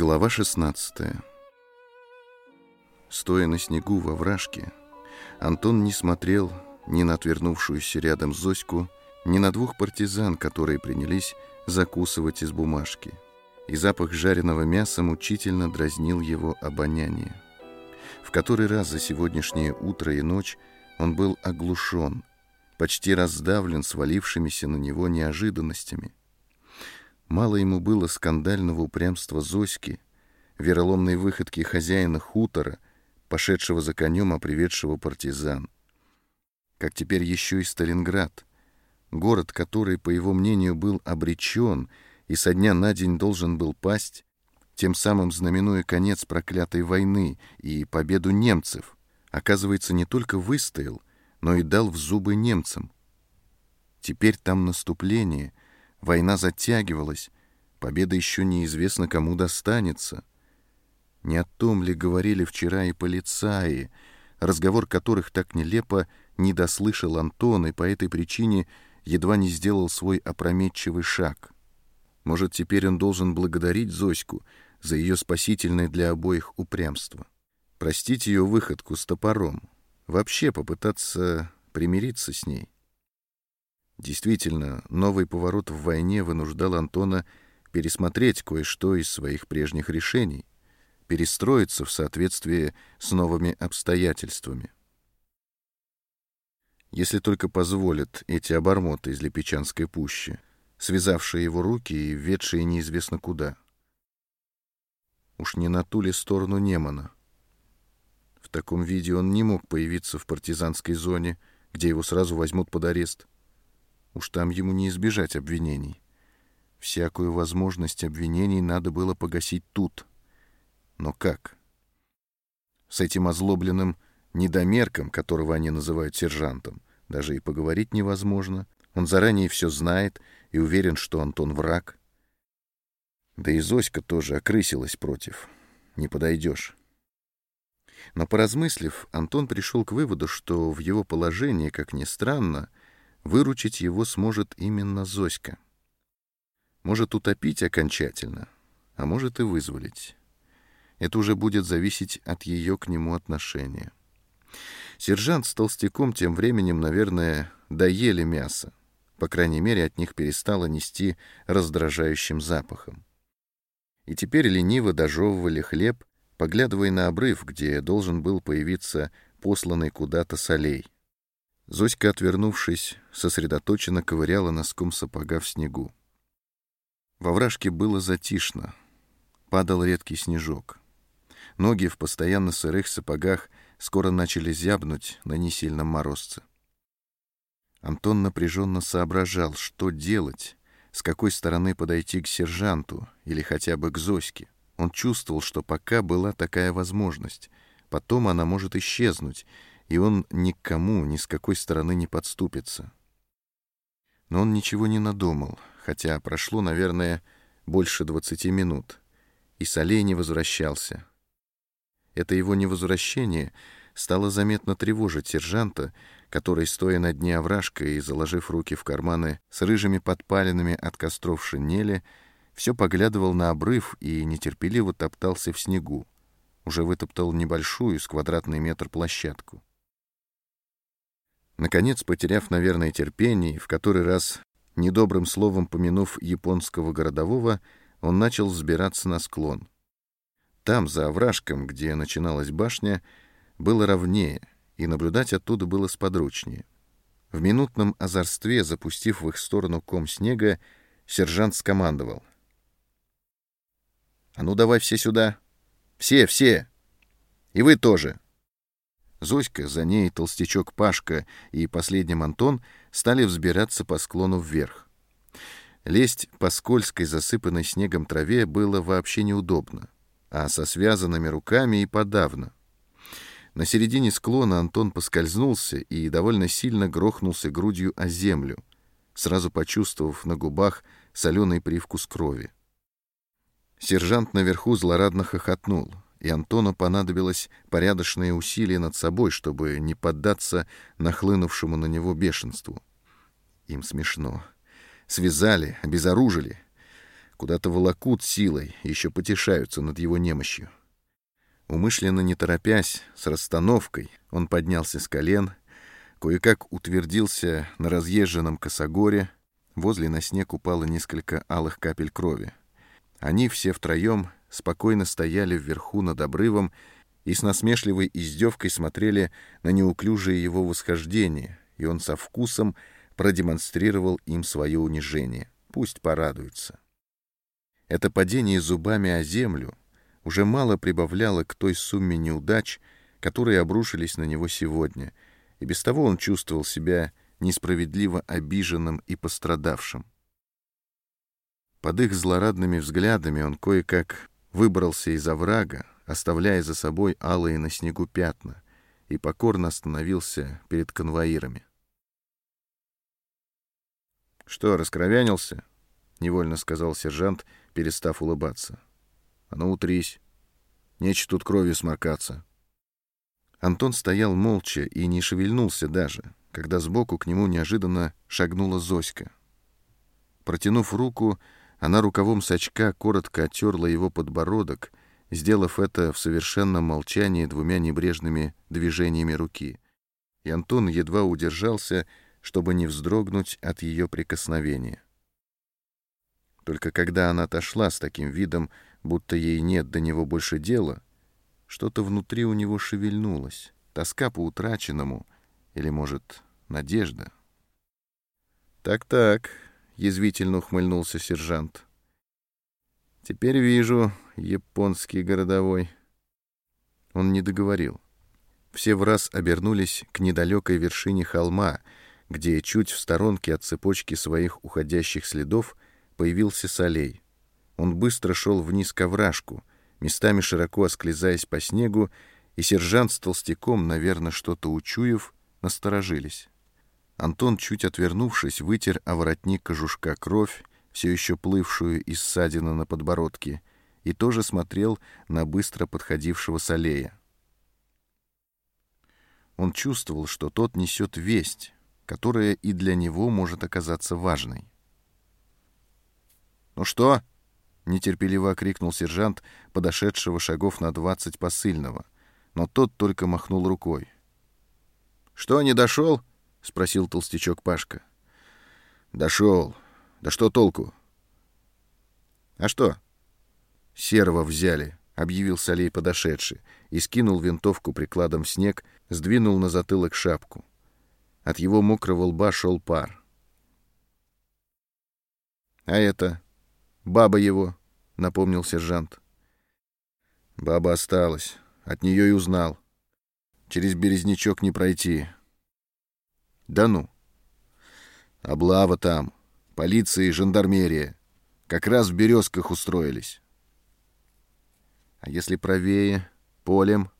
Глава 16 Стоя на снегу во вражке, Антон не смотрел ни на отвернувшуюся рядом Зоську, ни на двух партизан, которые принялись закусывать из бумажки. И запах жареного мяса мучительно дразнил его обоняние. В который раз за сегодняшнее утро и ночь он был оглушен, почти раздавлен свалившимися на него неожиданностями – Мало ему было скандального упрямства Зоськи, вероломной выходки хозяина хутора, пошедшего за конем, а приведшего партизан. Как теперь еще и Сталинград, город, который, по его мнению, был обречен и со дня на день должен был пасть, тем самым знаменуя конец проклятой войны и победу немцев, оказывается, не только выстоял, но и дал в зубы немцам. Теперь там наступление — Война затягивалась, победа еще неизвестно кому достанется. Не о том ли говорили вчера и полицаи, разговор которых так нелепо не дослышал Антон и по этой причине едва не сделал свой опрометчивый шаг. Может, теперь он должен благодарить Зоську за ее спасительное для обоих упрямство. Простить ее выходку с топором. Вообще попытаться примириться с ней. Действительно, новый поворот в войне вынуждал Антона пересмотреть кое-что из своих прежних решений, перестроиться в соответствии с новыми обстоятельствами. Если только позволят эти обормоты из Липечанской пущи, связавшие его руки и ведшие неизвестно куда. Уж не на ту ли сторону Немана. В таком виде он не мог появиться в партизанской зоне, где его сразу возьмут под арест. Уж там ему не избежать обвинений. Всякую возможность обвинений надо было погасить тут. Но как? С этим озлобленным недомерком, которого они называют сержантом, даже и поговорить невозможно. Он заранее все знает и уверен, что Антон враг. Да и Зоська тоже окрысилась против. Не подойдешь. Но поразмыслив, Антон пришел к выводу, что в его положении, как ни странно, Выручить его сможет именно Зоська. Может утопить окончательно, а может и вызволить. Это уже будет зависеть от ее к нему отношения. Сержант с толстяком тем временем, наверное, доели мясо. По крайней мере, от них перестало нести раздражающим запахом. И теперь лениво дожевывали хлеб, поглядывая на обрыв, где должен был появиться посланный куда-то солей. Зоська, отвернувшись, сосредоточенно ковыряла носком сапога в снегу. Во вражке было затишно. Падал редкий снежок. Ноги в постоянно сырых сапогах скоро начали зябнуть на несильном морозце. Антон напряженно соображал, что делать, с какой стороны подойти к сержанту или хотя бы к Зоське. Он чувствовал, что пока была такая возможность, потом она может исчезнуть, и он ни к кому, ни с какой стороны не подступится. Но он ничего не надумал, хотя прошло, наверное, больше двадцати минут, и Солей не возвращался. Это его невозвращение стало заметно тревожить сержанта, который, стоя на дне овражка и заложив руки в карманы с рыжими подпалинами от костров шинели, все поглядывал на обрыв и нетерпеливо топтался в снегу. Уже вытоптал небольшую с квадратный метр площадку. Наконец, потеряв, наверное, терпение, в который раз, недобрым словом помянув японского городового, он начал взбираться на склон. Там, за овражком, где начиналась башня, было ровнее, и наблюдать оттуда было сподручнее. В минутном озорстве, запустив в их сторону ком снега, сержант скомандовал. «А ну давай все сюда! Все, все! И вы тоже!» Зоська, за ней толстячок Пашка и последним Антон стали взбираться по склону вверх. Лезть по скользкой, засыпанной снегом траве было вообще неудобно, а со связанными руками и подавно. На середине склона Антон поскользнулся и довольно сильно грохнулся грудью о землю, сразу почувствовав на губах соленый привкус крови. Сержант наверху злорадно хохотнул — и Антону понадобилось порядочные усилия над собой, чтобы не поддаться нахлынувшему на него бешенству. Им смешно. Связали, обезоружили. Куда-то волокут силой, еще потешаются над его немощью. Умышленно не торопясь, с расстановкой, он поднялся с колен, кое-как утвердился на разъезженном косогоре, возле на снег упало несколько алых капель крови. Они все втроем спокойно стояли вверху над обрывом и с насмешливой издевкой смотрели на неуклюжее его восхождение, и он со вкусом продемонстрировал им свое унижение. Пусть порадуются. Это падение зубами о землю уже мало прибавляло к той сумме неудач, которые обрушились на него сегодня, и без того он чувствовал себя несправедливо обиженным и пострадавшим. Под их злорадными взглядами он кое-как выбрался из оврага, оставляя за собой алые на снегу пятна, и покорно остановился перед конвоирами. «Что, раскровянился?» — невольно сказал сержант — перестав улыбаться. «А ну, утрись. Нече тут кровью сморкаться». Антон стоял молча и не шевельнулся даже, когда сбоку к нему неожиданно шагнула Зоська. Протянув руку, она рукавом сачка коротко оттерла его подбородок, сделав это в совершенном молчании двумя небрежными движениями руки. И Антон едва удержался, чтобы не вздрогнуть от ее прикосновения. Только когда она отошла с таким видом, будто ей нет до него больше дела, что-то внутри у него шевельнулось. Тоска по утраченному или, может, надежда. «Так-так», — язвительно ухмыльнулся сержант. «Теперь вижу, японский городовой». Он не договорил. Все в раз обернулись к недалекой вершине холма, где чуть в сторонке от цепочки своих уходящих следов — появился Солей. Он быстро шел вниз к овражку, местами широко осклизаясь по снегу, и сержант с толстяком, наверное, что-то учуяв, насторожились. Антон, чуть отвернувшись, вытер о воротник кожушка кровь, все еще плывшую из ссадины на подбородке, и тоже смотрел на быстро подходившего Солея. Он чувствовал, что тот несет весть, которая и для него может оказаться важной. «Ну что?» — нетерпеливо окрикнул сержант, подошедшего шагов на двадцать посыльного. Но тот только махнул рукой. «Что, не дошел?» — спросил толстячок Пашка. «Дошел. Да что толку?» «А что?» «Серого взяли», — объявил Солей подошедший, и скинул винтовку прикладом в снег, сдвинул на затылок шапку. От его мокрого лба шел пар. «А это?» Баба его, — напомнил сержант. Баба осталась. От нее и узнал. Через березнячок не пройти. Да ну. Облава там. Полиция и жандармерия. Как раз в березках устроились. А если правее, полем?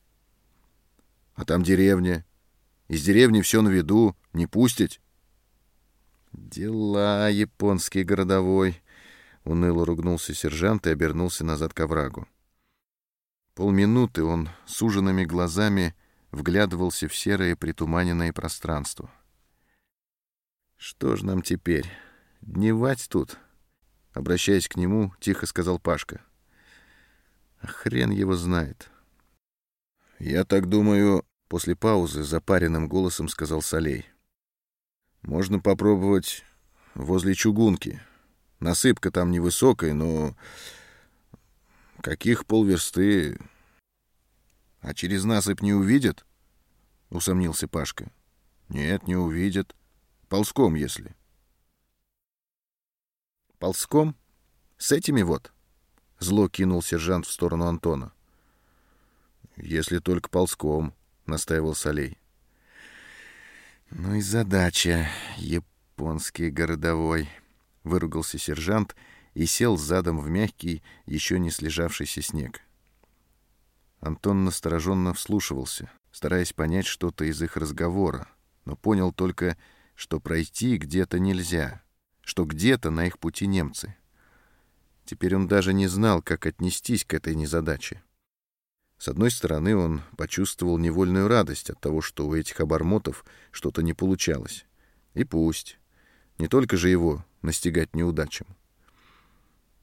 А там деревня. Из деревни все на виду. Не пустить? Дела, японский городовой. Уныло ругнулся сержант и обернулся назад к оврагу. Полминуты он суженными глазами вглядывался в серое притуманенное пространство. «Что ж нам теперь? Дневать тут?» Обращаясь к нему, тихо сказал Пашка. А хрен его знает. «Я так думаю...» — после паузы запаренным голосом сказал Солей. «Можно попробовать возле чугунки». Насыпка там невысокая, но... Каких полверсты... А через насыпь не увидят? Усомнился Пашка. Нет, не увидят. Ползком, если. Ползком? С этими вот? Зло кинул сержант в сторону Антона. Если только ползком, настаивал Солей. Ну и задача, японский городовой. — выругался сержант и сел задом в мягкий, еще не слежавшийся снег. Антон настороженно вслушивался, стараясь понять что-то из их разговора, но понял только, что пройти где-то нельзя, что где-то на их пути немцы. Теперь он даже не знал, как отнестись к этой незадаче. С одной стороны, он почувствовал невольную радость от того, что у этих обормотов что-то не получалось. И пусть. Не только же его настигать неудачам.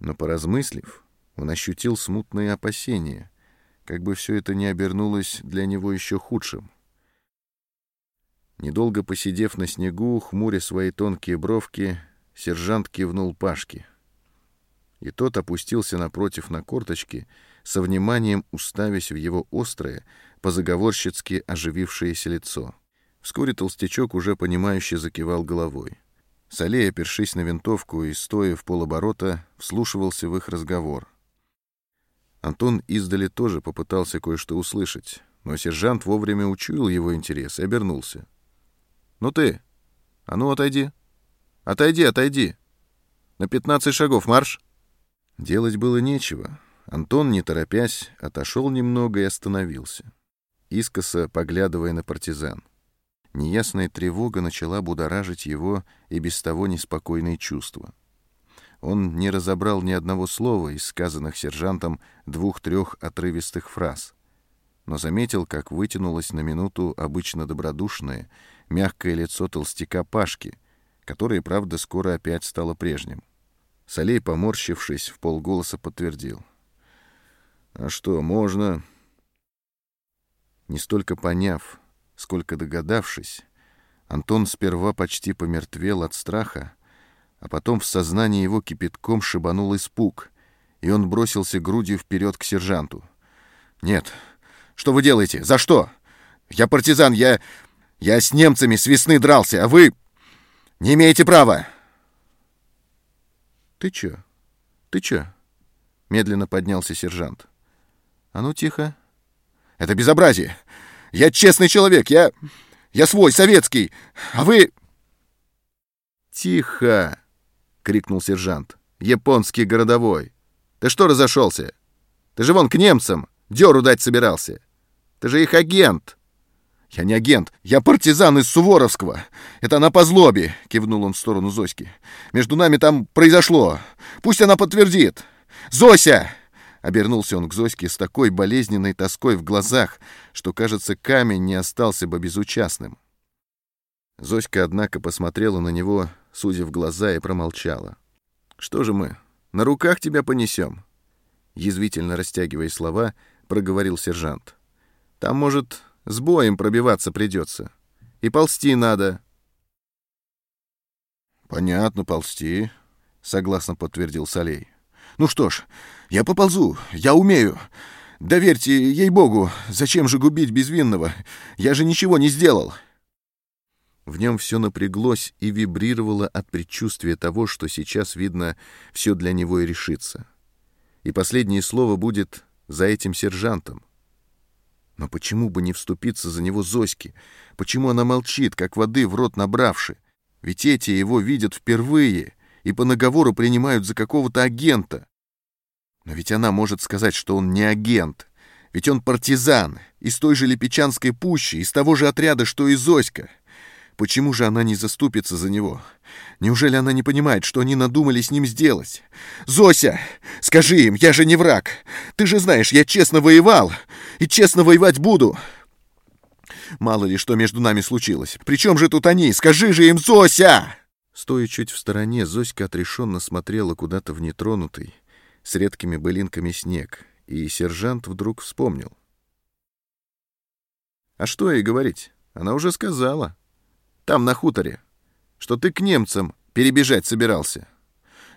Но, поразмыслив, он ощутил смутные опасения, как бы все это не обернулось для него еще худшим. Недолго посидев на снегу, хмуря свои тонкие бровки, сержант кивнул Пашке. И тот опустился напротив на корточки, со вниманием уставясь в его острое, позаговорщицки оживившееся лицо. Вскоре толстячок уже понимающе закивал головой. Салей, опершись на винтовку и стоя в полоборота, вслушивался в их разговор. Антон издали тоже попытался кое-что услышать, но сержант вовремя учуял его интерес и обернулся. «Ну ты! А ну отойди! Отойди, отойди! На пятнадцать шагов марш!» Делать было нечего. Антон, не торопясь, отошел немного и остановился, искоса поглядывая на партизан. Неясная тревога начала будоражить его и без того неспокойные чувства. Он не разобрал ни одного слова из сказанных сержантом двух-трех отрывистых фраз, но заметил, как вытянулось на минуту обычно добродушное, мягкое лицо толстяка Пашки, которое, правда, скоро опять стало прежним. Солей, поморщившись, в полголоса подтвердил. «А что, можно?» Не столько поняв, сколько догадавшись, Антон сперва почти помертвел от страха, а потом в сознании его кипятком шибанул испуг, и он бросился грудью вперед к сержанту. «Нет! Что вы делаете? За что? Я партизан, я... я с немцами с весны дрался, а вы... не имеете права!» «Ты чё? Ты чё?» — медленно поднялся сержант. «А ну, тихо!» «Это безобразие! Я честный человек, я... я свой, советский, а вы...» «Тихо!» — крикнул сержант. «Японский городовой! Ты что разошелся? Ты же вон к немцам дёру дать собирался! Ты же их агент!» «Я не агент, я партизан из Суворовского. Это она по злобе», — кивнул он в сторону Зоськи. «Между нами там произошло. Пусть она подтвердит. Зося!» Обернулся он к Зоське с такой болезненной тоской в глазах, что, кажется, камень не остался бы безучастным. Зоська, однако, посмотрела на него, сузив глаза, и промолчала. «Что же мы, на руках тебя понесем?» Язвительно растягивая слова, проговорил сержант. «Там, может, с боем пробиваться придется. И ползти надо». «Понятно, ползти», — согласно подтвердил Солей. Ну что ж, я поползу, я умею. Доверьте, ей-богу, зачем же губить безвинного? Я же ничего не сделал. В нем все напряглось и вибрировало от предчувствия того, что сейчас, видно, все для него и решится. И последнее слово будет за этим сержантом. Но почему бы не вступиться за него Зоське? Почему она молчит, как воды в рот набравши? Ведь эти его видят впервые и по наговору принимают за какого-то агента. Но ведь она может сказать, что он не агент. Ведь он партизан, из той же Липечанской пущи, из того же отряда, что и Зоська. Почему же она не заступится за него? Неужели она не понимает, что они надумали с ним сделать? «Зося, скажи им, я же не враг. Ты же знаешь, я честно воевал и честно воевать буду». Мало ли что между нами случилось. При чем же тут они? Скажи же им, Зося!» Стоя чуть в стороне, Зоська отрешенно смотрела куда-то в нетронутый, с редкими былинками снег, и сержант вдруг вспомнил. «А что ей говорить? Она уже сказала. Там, на хуторе, что ты к немцам перебежать собирался».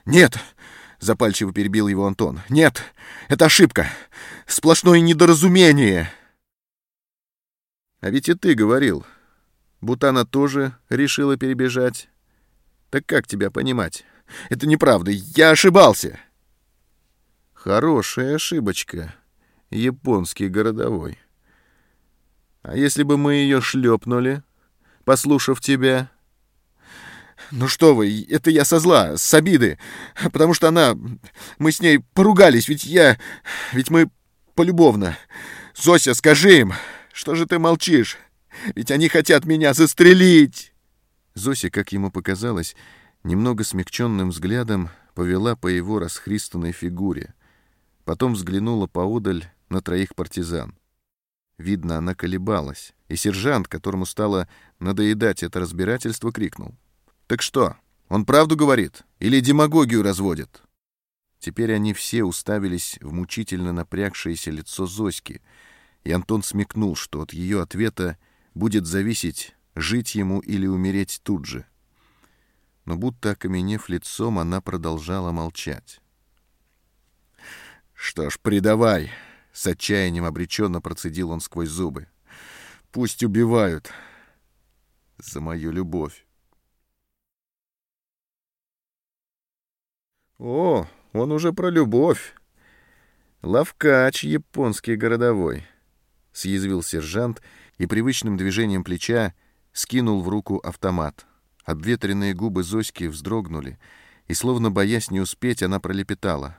«Нет!» — запальчиво перебил его Антон. «Нет! Это ошибка! Сплошное недоразумение!» «А ведь и ты говорил, будто она тоже решила перебежать. Так как тебя понимать? Это неправда, я ошибался!» Хорошая ошибочка, японский городовой. А если бы мы ее шлепнули, послушав тебя? Ну что вы, это я со зла, с обиды, потому что она... Мы с ней поругались, ведь я... Ведь мы полюбовно. Зося, скажи им, что же ты молчишь? Ведь они хотят меня застрелить!» Зося, как ему показалось, немного смягченным взглядом повела по его расхристанной фигуре — Потом взглянула поодаль на троих партизан. Видно, она колебалась, и сержант, которому стало надоедать это разбирательство, крикнул. «Так что, он правду говорит или демагогию разводит?» Теперь они все уставились в мучительно напрягшееся лицо Зоськи, и Антон смекнул, что от ее ответа будет зависеть, жить ему или умереть тут же. Но будто окаменев лицом, она продолжала молчать. «Что ж, предавай!» — с отчаянием обреченно процедил он сквозь зубы. «Пусть убивают за мою любовь». «О, он уже про любовь. Лавкач японский городовой», — съязвил сержант и привычным движением плеча скинул в руку автомат. Обветренные губы Зоськи вздрогнули, и, словно боясь не успеть, она пролепетала.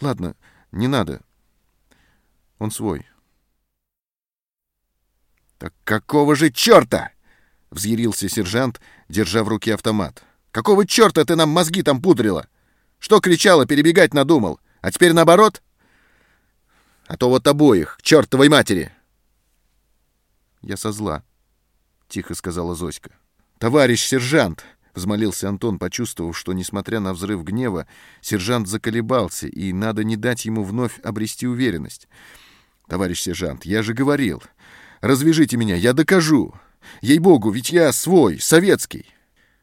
«Ладно, не надо. Он свой». «Так какого же черта?» — взъярился сержант, держа в руке автомат. «Какого черта ты нам мозги там пудрила?» Что кричала, перебегать надумал? А теперь наоборот? А то вот обоих, к чертовой матери!» «Я со зла», — тихо сказала Зоська. «Товарищ сержант!» — взмолился Антон, почувствовав, что, несмотря на взрыв гнева, сержант заколебался, и надо не дать ему вновь обрести уверенность. «Товарищ сержант, я же говорил. Развяжите меня, я докажу. Ей-богу, ведь я свой, советский».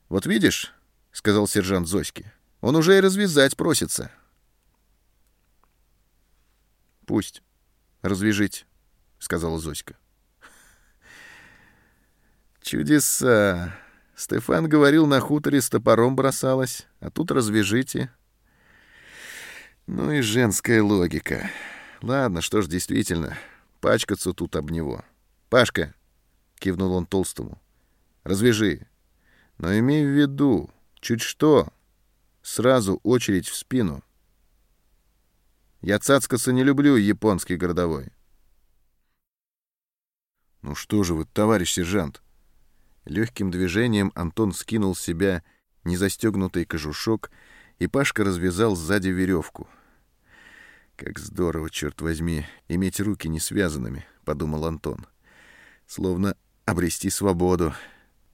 «Вот видишь», — сказал сержант Зоське, — он уже и развязать просится. Пусть. Развяжите, сказала Зоська. Чудеса. Стефан говорил, на хуторе с топором бросалась, а тут развяжите. Ну и женская логика. Ладно, что ж, действительно, пачкаться тут об него. Пашка, кивнул он толстому, развяжи. Но имей в виду, чуть что, Сразу очередь в спину. Я цацкаться не люблю, японский городовой. Ну что же вы, товарищ сержант? Легким движением Антон скинул с себя незастегнутый кожушок, и Пашка развязал сзади веревку. «Как здорово, черт возьми, иметь руки не связанными», — подумал Антон. «Словно обрести свободу».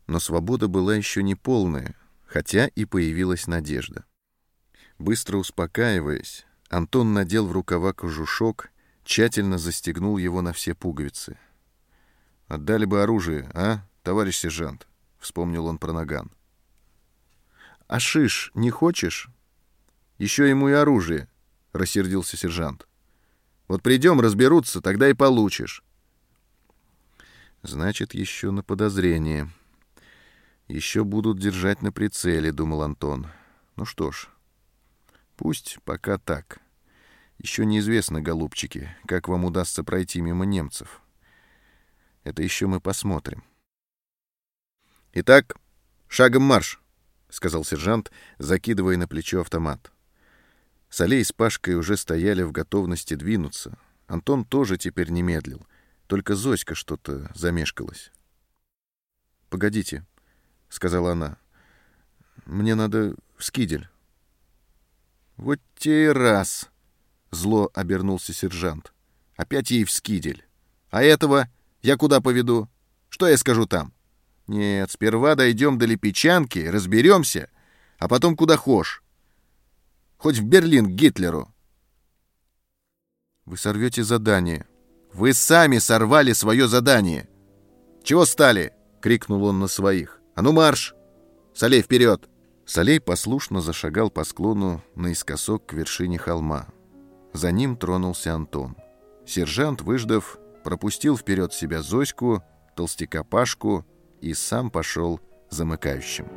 Но свобода была еще не полная, хотя и появилась надежда. Быстро успокаиваясь, Антон надел в рукава кожушок, тщательно застегнул его на все пуговицы. «Отдали бы оружие, а, товарищ сержант?» — вспомнил он про наган. «А шиш не хочешь?» «Еще ему и оружие», — рассердился сержант. «Вот придем, разберутся, тогда и получишь». «Значит, еще на подозрение», еще будут держать на прицеле, думал Антон. Ну что ж, пусть пока так. Еще неизвестно, голубчики, как вам удастся пройти мимо немцев. Это еще мы посмотрим. Итак, шагом марш, сказал сержант, закидывая на плечо автомат. Солей с Пашкой уже стояли в готовности двинуться. Антон тоже теперь не медлил. Только Зоська что-то замешкалась. «Погодите», — сказала она. «Мне надо в скидель». «Вот те и раз!» — зло обернулся сержант. «Опять ей в скидель. А этого я куда поведу? Что я скажу там? Нет, сперва дойдем до Липичанки, разберемся, а потом куда хошь. Хоть в Берлин к Гитлеру». «Вы сорвете задание». «Вы сами сорвали свое задание!» «Чего стали?» — крикнул он на своих. «А ну марш! Солей вперед!» Солей послушно зашагал по склону наискосок к вершине холма. За ним тронулся Антон. Сержант, выждав, пропустил вперед себя Зоську, толстяка Пашку и сам пошел замыкающим.